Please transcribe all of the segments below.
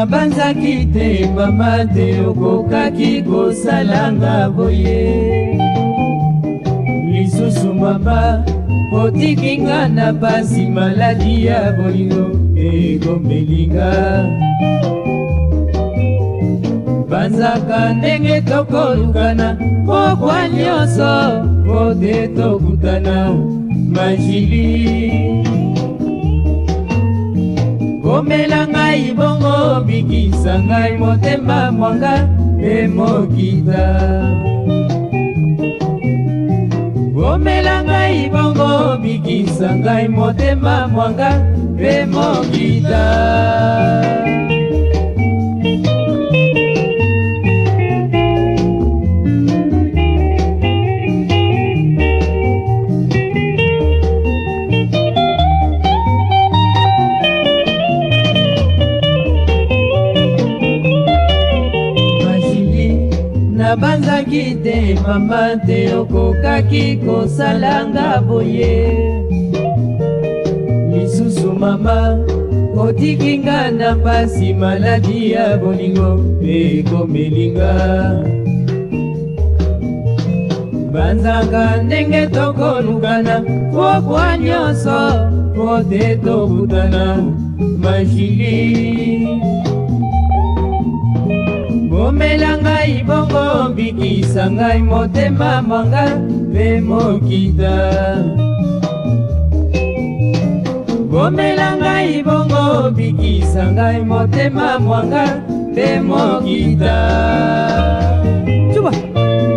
nabanzaki te mama te okokaki kosalanga boye lisusu mama otikinga na pasi maladi ya bolingo ekomelinga banzaka ndenge tokolukana pokwa nyonso po te tokutana majili omela ngai bongo bikisa ngai motema mwanga mpe mokita omela ngai bongo bikisa ngai motema mwanga mpe mokita nabanzaki te mama te okokaki kosalanga boye lisusu mama otiki nga na mpasi maladi ya bolingo ekomelinga banzaka ndenge tokolukana pokwa nyonso po te tobutana mashili yebisa ngai motema manga mpe mokita bomela ngai bongo bikisa ngai motema mwanga mpe mokita cuba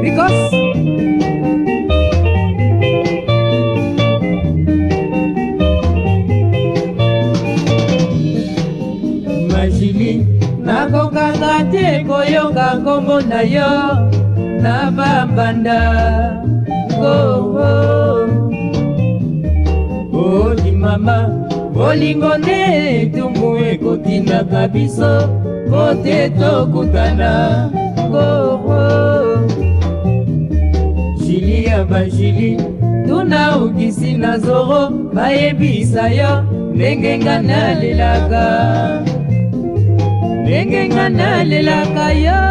because majili nakokanga te koyoka nkombo na yo na bambanda kongo oli mama bolingo nde etumbu ekotindaka biso po te tokutana kongo jili ya bajili tuna okisi na zoro bayebisa yo ndenge nga nalelaka ndenge nga nalelaka yo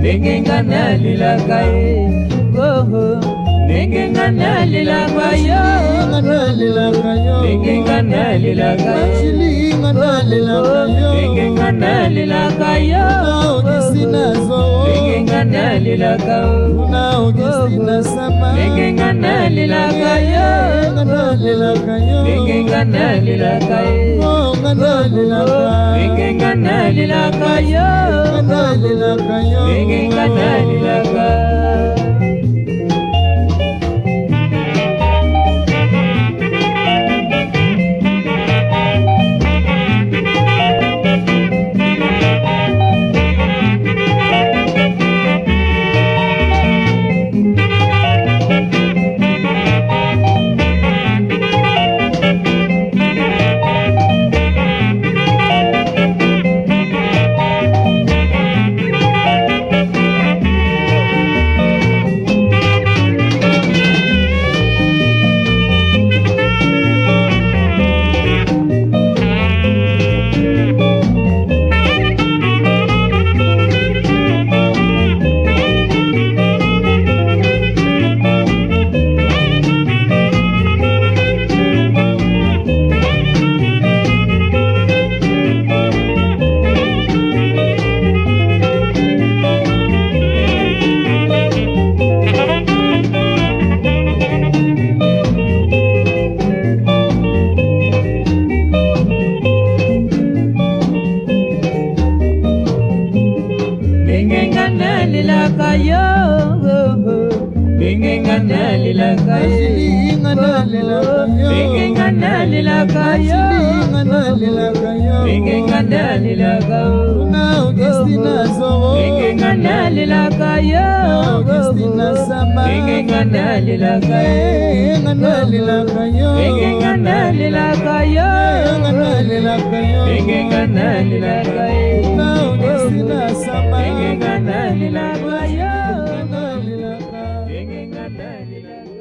ndenge nga nalelaka ye ndenge nga nalelaka yo ndenge nga nalelaka yo ndenge nga nalelaka yo ndenge nga nalelaka ndenge nga nalelaka yo ndenge nga nalelaka ye ndenge nga nalelaka yo ndenge nga nalelaka ngenga nalelaka yengenga nalelaka yo ngenga nalelaka ngenga nalelaka yo ngenga nalelaka yo ngenga nalelaka yo ngenga nalelaka yo ngenga nalelaka yo Amen.